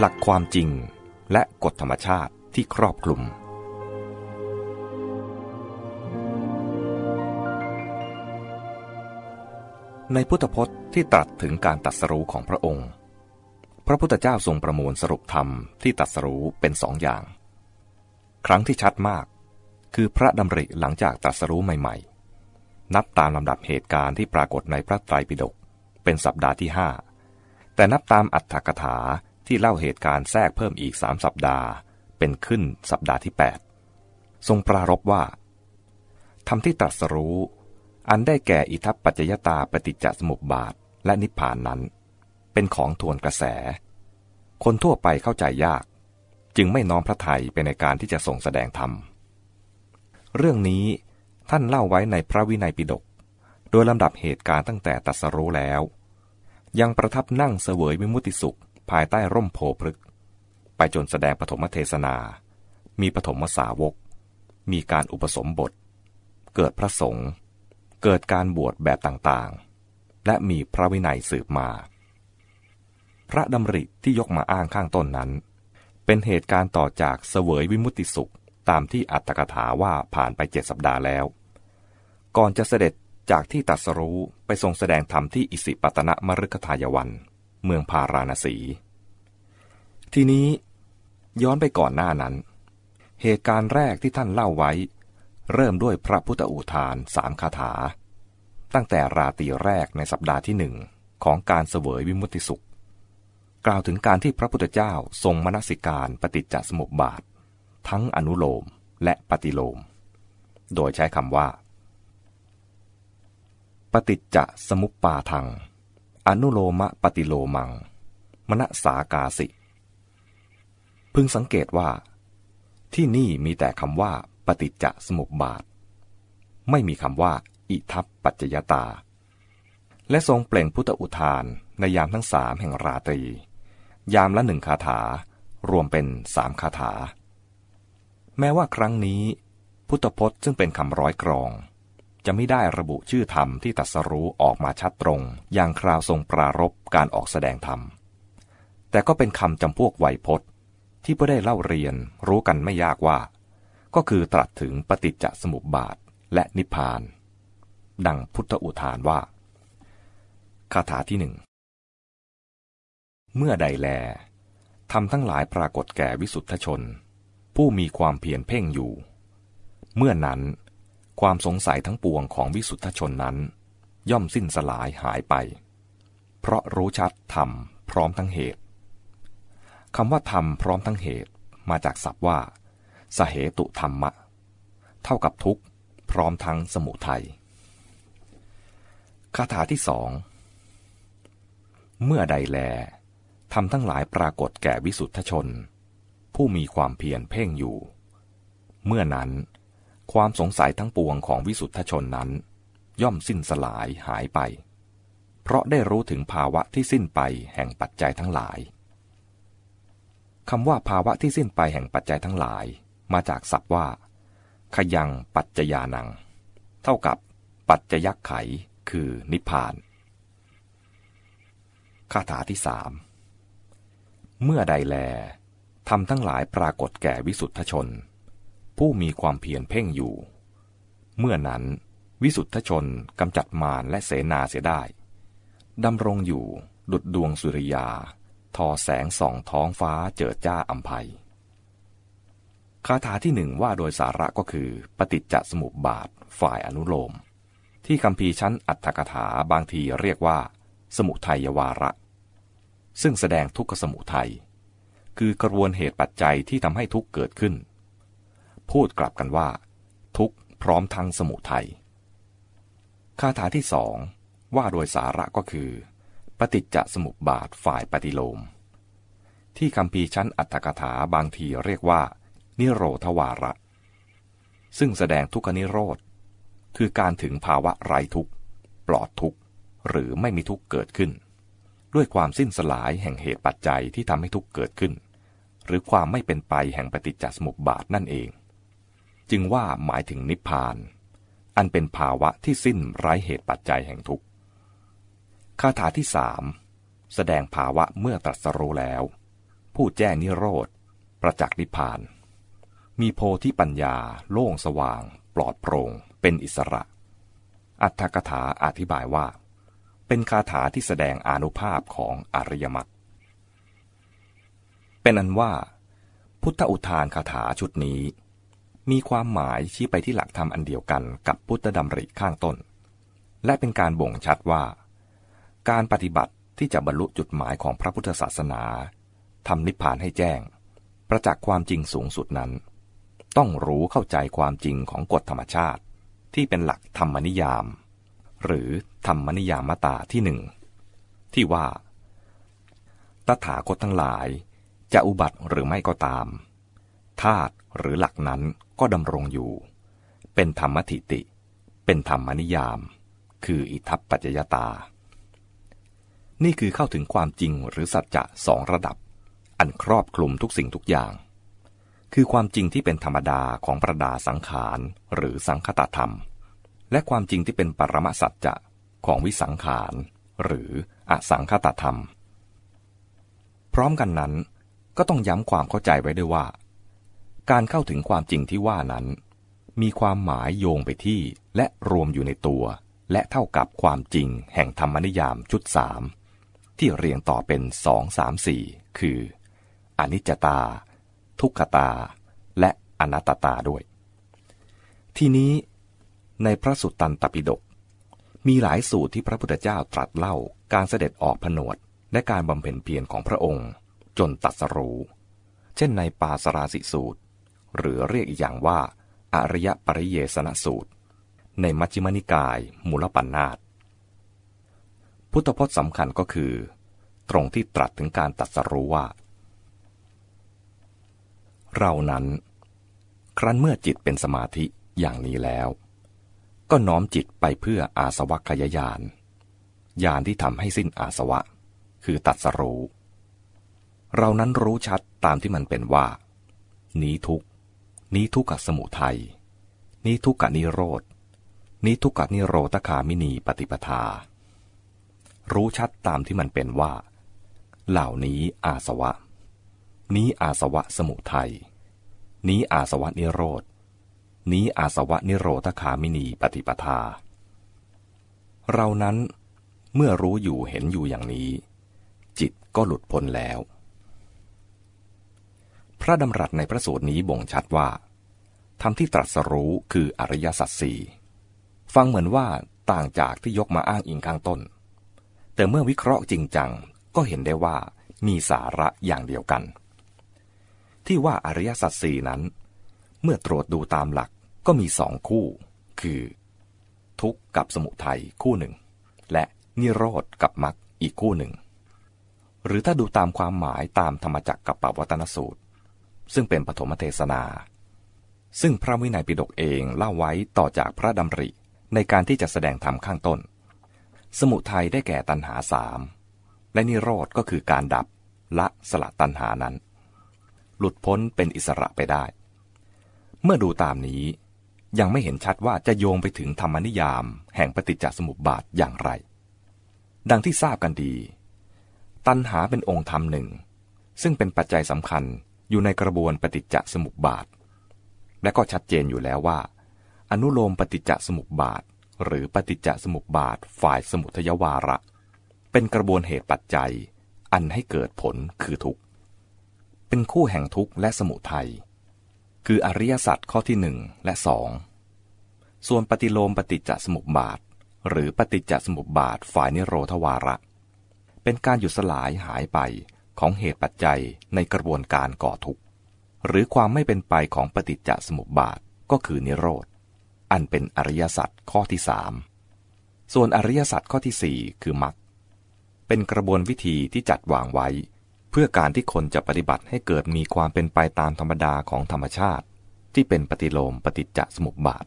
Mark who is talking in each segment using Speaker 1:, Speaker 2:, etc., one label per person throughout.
Speaker 1: หลักความจริงและกฎธรรมชาติที่ครอบคลุม ในพุทธพจน์ที่ตรัสถึงการตัดสรู้ของพระองค์ พระพุทธเจ้าทรงประมวลสรุปธรรมที่ตัดสรู้เป็นสองอย่าง ครั้งที่ชัดมาก คือพระดำริหลังจากตรัสรู้ใหม่ ๆ นับตามลำดับเหตุการณ์ที่ปรากฏในพระไตรปิฎกเป็นสัปดาห์ที่ห้าแต่นับตามอัตถกถา ที่เล่าเหตุการณ์แทรกเพิ่มอีกสามสัปดาห์ เป็นขึ้นสัปดาห์ที่ 8 ทรงปรารบว่าทำที่ตรัสรู้ อันได้แก่อิทัปปัจจยตาปฏิจจสมุปบาทและนิพพานนั้น เป็นของทวนกระแส คนทั่วไปเข้าใจยาก จึงไม่น้อมพระทัยไปในการที่จะส่งแสดงธรรม เรื่องนี้ท่านเล่าไว้ในพระวินัยปิฎกโดยลำดับเหตุการณ์ตั้งแต่ตัสรู้แล้ว ยังประทับนั่งเสวยวิมุติสุข ภายใต้ร่มโพพฤก ไปจนแสดงปฐมเทศนา มีปฐมสาวก มีการอุปสมบท เกิดพระสงฆ์เกิดการบวชแบบต่างๆ และมีพระวินัยสืบมา พระดำริที่ยกมาอ้างข้างต้นนั้น เป็นเหตุการณ์ต่อจากเสวยวิมุติสุขตามที่อัตถกถาว่าผ่านไปเจ็ดสัปดาห์แล้ว ก่อนจะเสด็จจากที่ตัสรู้ไปทรงแสดงธรรมที่อิสิปตนะมฤคทายวัน เมืองพาราณสี ทีนี้ย้อนไปก่อนหน้านั้น เหตุการณ์แรกที่ท่านเล่าไว้ เริ่มด้วยพระพุทธอุทานสามคาถา ตั้งแต่ราตรีแรกในสัปดาห์ที่หนึ่งของการเสวยวิมุติสุข กล่าวถึงการที่พระพุทธเจ้าทรงมนสิการปฏิจจสมุปบาท ทั้งอนุโลมและปฏิโลม โดยใช้คำว่า ปฏิจจสมุปปาทัง อนุโลมะปฏิโลมัง มณสากาสิ พึงสังเกตว่า ที่นี่มีแต่คำว่า ปฏิจจสมุปบาท ไม่มีคำว่า อิทัปปัจจยตา และทรงเปล่งพุทธอุทานในยามทั้งสามแห่งราตรี ยามละหนึ่งคาถา รวมเป็นสามคาถา แม้ว่าครั้งนี้ พุทธพจน์ซึ่งเป็นคำร้อยกรอง จะไม่ได้ระบุชื่อธรรมที่ตัดสรู้ออกมาชัดตรง อย่างคราวทรงปรารบการออกแสดงธรรม แต่ก็เป็นคำจำพวกไวยพจน์ ที่ผู้ได้เล่าเรียนรู้กันไม่ยากว่า ก็คือตรัสถึงปฏิจจสมุปบาทและนิพพาน ดังพุทธอุทานว่าคาถาที่หนึ่ง เมื่อใดแลทำทั้งหลายปรากฏแก่วิสุทธชน ผู้มีความเพียรเพ่งอยู่ เมื่อนั้น ความสงสัยทั้งปวงของวิสุทธชนนั้น ย่อมสิ้นสลายหายไป เพราะรู้ชัดธรรมพร้อมทั้งเหตุคำว่าธรรมพร้อมทั้งเหตุมาจากศัพท์ว่า สเหตุธรรมะ เท่ากับทุกพร้อมทั้งสมุทัยคาถาที่สองเมื่อใดแลทำทั้งหลายปรากฏแก่วิสุทธชน ผู้มีความเพียรเพ่งอยู่ เมื่อนั้น ความสงสัยทั้งปวงของวิสุทธชนนั้น ย่อมสิ้นสลายหายไป เพราะได้รู้ถึงภาวะที่สิ้นไปแห่งปัจจัยทั้งหลายคำว่าภาวะที่สิ้นไปแห่งปัจจัยทั้งหลาย มาจากศัพท์ว่า ขยังปัจจยานัง เท่ากับปัจจยักไขคือนิพพานคาถาที่สามเมื่อใดแลทำทั้งหลายปรากฏแก่วิสุทธชน ผู้มีความเพียรเพ่งอยู่ เมื่อนั้นวิสุทธชนกำจัดมารและเสนาเสียได้ดำรงอยู่ดุดดวงสุริยา ทอแสงส่องท้องฟ้าเจิดจ้าอัมภัยคาถาที่หนึ่งว่าโดยสาระก็คือ ปฏิจจสมุปบาทฝ่ายอนุโลม ที่คำพีชั้นอัตถกถาบางทีเรียกว่า สมุทัยวาระ ซึ่งแสดงทุกขสมุทัยคือกระบวนเหตุปัจจัยที่ทำให้ทุกเกิดขึ้น พูดกลับกันว่า ทุกพร้อมทั้งสมุทัยคาถาที่สองว่าโดยสาระก็คือ ปฏิจจสมุปบาทฝ่ายปฏิโลม ที่คำพีชั้นอัตถกถาบางทีเรียกว่า นิโรธวาระ ซึ่งแสดงทุกขนิโรธ คือการถึงภาวะไร้ทุกข์ ปลอดทุกข์ หรือไม่มีทุกข์เกิดขึ้น ด้วยความสิ้นสลายแห่งเหตุปัจจัยที่ทำให้ทุกข์เกิดขึ้น หรือความไม่เป็นไปแห่งปฏิจจสมุปบาทนั่นเอง จึงว่าหมายถึงนิพพาน อันเป็นภาวะที่สิ้นไร้เหตุปัจจัยแห่งทุกข์คาถาที่สามแสดงภาวะเมื่อตรัสรู้แล้ว ผู้แจ้งนิโรธ ประจักษ์นิพพาน มีโพธิปัญญา โล่งสว่าง ปลอดโปร่ง เป็นอิสระ อัตถกถาอธิบายว่า เป็นคาถาที่แสดงอนุภาพของอริยมรรคเป็นอันว่า พุทธอุทานคาถาชุดนี้ มีความหมายชี้ไปที่หลักธรรมอันเดียวกันกับพุทธดำริข้างต้น และเป็นการบ่งชัดว่า การปฏิบัติที่จะบรรลุจุดหมายของพระพุทธศาสนาทำนิพพานให้แจ้ง ประจักษ์ความจริงสูงสุดนั้น ต้องรู้เข้าใจความจริงของกฎธรรมชาติ ที่เป็นหลักธรรมนิยาม หรือธรรมนิยามตาที่หนึ่งที่ว่า ตถาคตทั้งหลายจะอุบัติหรือไม่ก็ตามธาตุหรือหลักนั้น ก็ดำรงอยู่ เป็นธรรมทิติ เป็นธรรมนิยาม คืออิทัปปัจจยตา นี่คือเข้าถึงความจริงหรือสัจจะสองระดับ อันครอบคลุมทุกสิ่งทุกอย่าง คือความจริงที่เป็นธรรมดาของประดาสังขารหรือสังคตธรรม และความจริงที่เป็นปรมสัจจะของวิสังขารหรืออสังคตธรรม พร้อมกันนั้นก็ต้องย้ำความเข้าใจไว้ด้วยว่า การเข้าถึงความจริงที่ว่านั้น มีความหมายโยงไปที่และรวมอยู่ในตัว และเท่ากับความจริงแห่งธรรมนิยามชุดสามที่เรียงต่อเป็นสองสามสี่คือ อนิจจตา ทุกขตา และอนัตตาด้วย ทีนี้ในพระสุตตันตปิฎกมีหลายสูตรที่พระพุทธเจ้าตรัสเล่าการเสด็จออกผนวดและการบำเพ็ญเพียรของพระองค์ จนตัดสรู้ เช่นในปาสราสิสูตร หรือเรียกอีกอย่างว่า อริยปริเยสนสูตร ในมัชฌิมนิกาย มูลปัญนาตพุทธพจน์สำคัญก็คือ ตรงที่ตรัสถึงการตัดสรู้ว่า เรานั้น ครั้นเมื่อจิตเป็นสมาธิอย่างนี้แล้ว ก็น้อมจิตไปเพื่ออาสวัคยายานยานที่ทำให้สิ้นอาสวะ คือตัดสรู้เรานั้นรู้ชัดตามที่มันเป็นว่า นี้ทุก นี้ทุกขสมุทัย นี้ทุกขนิโรธ นี้ทุกขนิโรธคามินีปฏิปทา รู้ชัดตามที่มันเป็นว่า เหล่านี้อาสวะ นี้อาสวะสมุทัย นี้อาสวะนิโรธ นี้อาสวะนิโรธคามินีปฏิปทา เรานั้นเมื่อรู้อยู่เห็นอยู่อย่างนี้ จิตก็หลุดพ้นแล้ว พระดำรัสในพระสูตรนี้บ่งชัดว่าธรรมที่ตรัสรู้คืออริยสัจสี่ฟังเหมือนว่าต่างจากที่ยกมาอ้างอิงข้างต้น แต่เมื่อวิเคราะห์จริงจังก็เห็นได้ว่ามีสาระอย่างเดียวกัน ที่ว่าอริยสัจสี่นั้น เมื่อตรวจดูตามหลักก็มีสองคู่ คือ ทุกข์กับสมุทัยคู่หนึ่ง และนิโรธกับมรรคอีกคู่หนึ่ง หรือถ้าดูตามความหมายตามธรรมจักรกับปวัตนสูตร ซึ่งเป็นปฐมเทศนา ซึ่งพระวินัยปิฎกเองเล่าไว้ต่อจากพระดำริในการที่จะแสดงธรรมข้างต้น สมุทัยได้แก่ตัณหาสาม และนิโรธก็คือการดับละสละตัณหานั้น หลุดพ้นเป็นอิสระไปได้ เมื่อดูตามนี้ยังไม่เห็นชัดว่าจะโยงไปถึงธรรมนิยาม แห่งปฏิจจสมุปบาทอย่างไร ดังที่ทราบกันดี ตัณหาเป็นองค์ธรรมหนึ่ง ซึ่งเป็นปัจจัยสำคัญ อยู่ในกระบวนปฏิจจสมุปบาท และก็ชัดเจนอยู่แล้วว่า อนุโลมปฏิจจสมุปบาท หรือปฏิจจสมุปบาทฝ่ายสมุทยวาระ เป็นกระบวนเหตุปัจจัย อันให้เกิดผลคือทุกข์ เป็นคู่แห่งทุกข์และสมุทัยคืออริยสัจข้อที่หนึ่งและสองส่วนปฏิโลมปฏิจจสมุปบาท หรือปฏิจจสมุปบาทฝ่ายนิโรธวาระ เป็นการหยุดสลายหายไป ของเหตุปัจจัยในกระบวนการก่อทุกข์ หรือความไม่เป็นไปของปฏิจจสมุปบาทก็คือนิโรธ อันเป็นอริยสัจข้อที่สามส่วนอริยสัจข้อที่สี่คือมรรคเป็นกระบวนวิธีที่จัดวางไว้ เพื่อการที่คนจะปฏิบัติให้เกิดมีความเป็นไปตามธรรมดาของธรรมชาติ ที่เป็นปฏิโลมปฏิจจสมุปบาท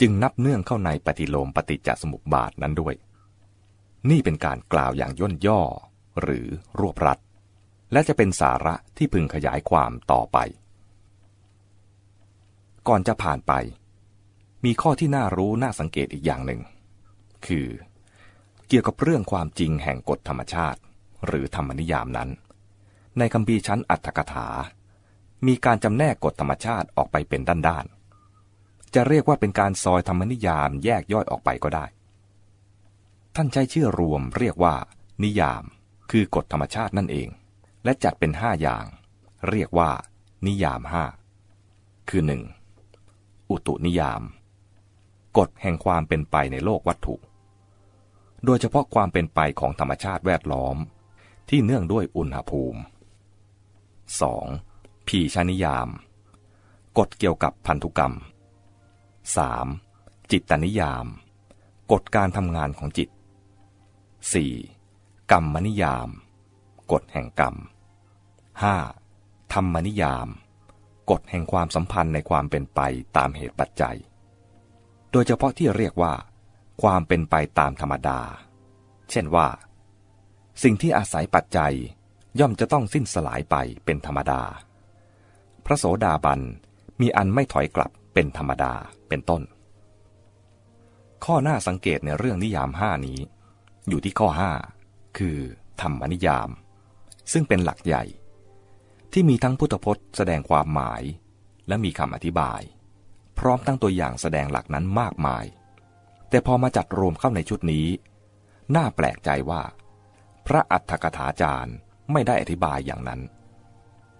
Speaker 1: จึงนับเนื่องเข้าในปฏิโลมปฏิจจสมุปบาทนั้นด้วย นี่เป็นการกล่าวอย่างย่นย่อ หรือรวบรัด และจะเป็นสาระที่พึงขยายความต่อไป ก่อนจะผ่านไป มีข้อที่น่ารู้น่าสังเกตอีกอย่างหนึ่ง คือ เกี่ยวกับเรื่องความจริงแห่งกฎธรรมชาติ หรือธรรมนิยามนั้น ในคำพีชั้นอัตถกถา มีการจำแนกกฎธรรมชาติออกไปเป็นด้านๆ จะเรียกว่าเป็นการซอยธรรมนิยามแยกย่อยออกไปก็ได้ ท่านใช้ชื่อรวมเรียกว่า นิยาม คือกฎธรรมชาตินั่นเอง และจัดเป็นห้าอย่าง เรียกว่า นิยามห้าคือหนึ่งอุตุนิยาม กฎแห่งความเป็นไปในโลกวัตถุ โดยเฉพาะความเป็นไปของธรรมชาติแวดล้อม ที่เนื่องด้วยอุณหภูมิ 2. พีชานิยาม กฎเกี่ยวกับพันธุกรรม 3. จิตตนิยาม กฎการทำงานของจิต 4. กรรมนิยาม กฎแห่งกรรม 5. ธรรมนิยาม กฎแห่งความสัมพันธ์ในความเป็นไปตามเหตุปัจจัย โดยเฉพาะที่เรียกว่า ความเป็นไปตามธรรมดา เช่นว่า สิ่งที่อาศัยปัจจัยย่อมจะต้องสิ้นสลายไปเป็นธรรมดา พระโสดาบันมีอันไม่ถอยกลับเป็นธรรมดาเป็นต้น ข้อหน้าสังเกตในเรื่องนิยามห้านี้ อยู่ที่ข้อห้าคือ ธรรมนิยาม ซึ่งเป็นหลักใหญ่ ที่มีทั้งพุทธพจน์แสดงความหมาย และมีคำอธิบาย พร้อมตั้งตัวอย่างแสดงหลักนั้นมากมาย แต่พอมาจัดรวมเข้าในชุดนี้ น่าแปลกใจว่า พระอัฏฐกถาจารย์ไม่ได้อธิบายอย่างนั้น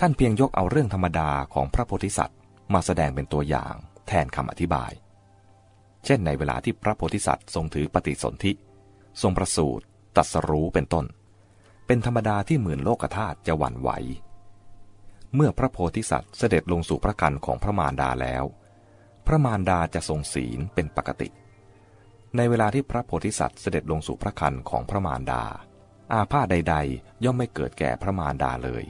Speaker 1: ท่านเพียงยกเอาเรื่องธรรมดาของพระโพธิสัตว์ มาแสดงเป็นตัวอย่างแทนคำอธิบาย เช่นในเวลาที่พระโพธิสัตว์ทรงถือปฏิสนธิทรงประสูติตัสรู้เป็นต้น เป็นธรรมดาที่หมื่นโลกธาตุจะหวั่นไหว เมื่อพระโพธิสัตว์เสด็จลงสู่พระกันของพระมารดาแล้ว พระมารดาจะทรงศีลเป็นปกติ ในเวลาที่พระโพธิสัตว์เสด็จลงสู่พระคันของพระมารดา อาพาธใด ๆ ย่อมไม่เกิดแก่พระมารดาเลย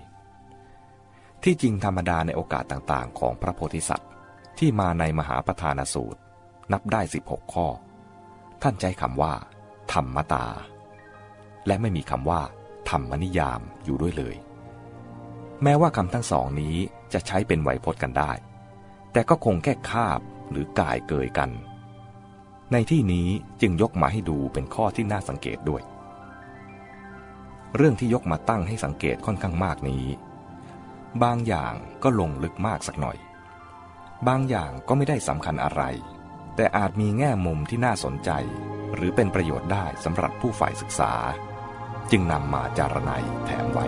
Speaker 1: ที่จริงธรรมดาในโอกาสต่างๆ ของพระโพธิสัตว์ที่มาในมหาประธานสูตร นับได้ 16 ข้อ ท่านใช้คำว่า ธรรมตา และไม่มีคำว่า ธรรมนิยามอยู่ด้วยเลย แม้ว่าคำทั้งสองนี้จะใช้เป็นไวยพจน์กันได้ แต่ก็คงแค่คาบหรือกายเกยกัน ในที่นี้จึงยกมาให้ดูเป็นข้อที่น่าสังเกตด้วย เรื่องที่ยกมาตั้งให้สังเกตค่อนข้างมากนี้ บางอย่างก็ลงลึกมากสักหน่อย บางอย่างก็ไม่ได้สำคัญอะไร แต่อาจมีแง่มุมที่น่าสนใจ หรือเป็นประโยชน์ได้สำหรับผู้ฝ่ายศึกษา จึงนำมาจารณัยแถมไว้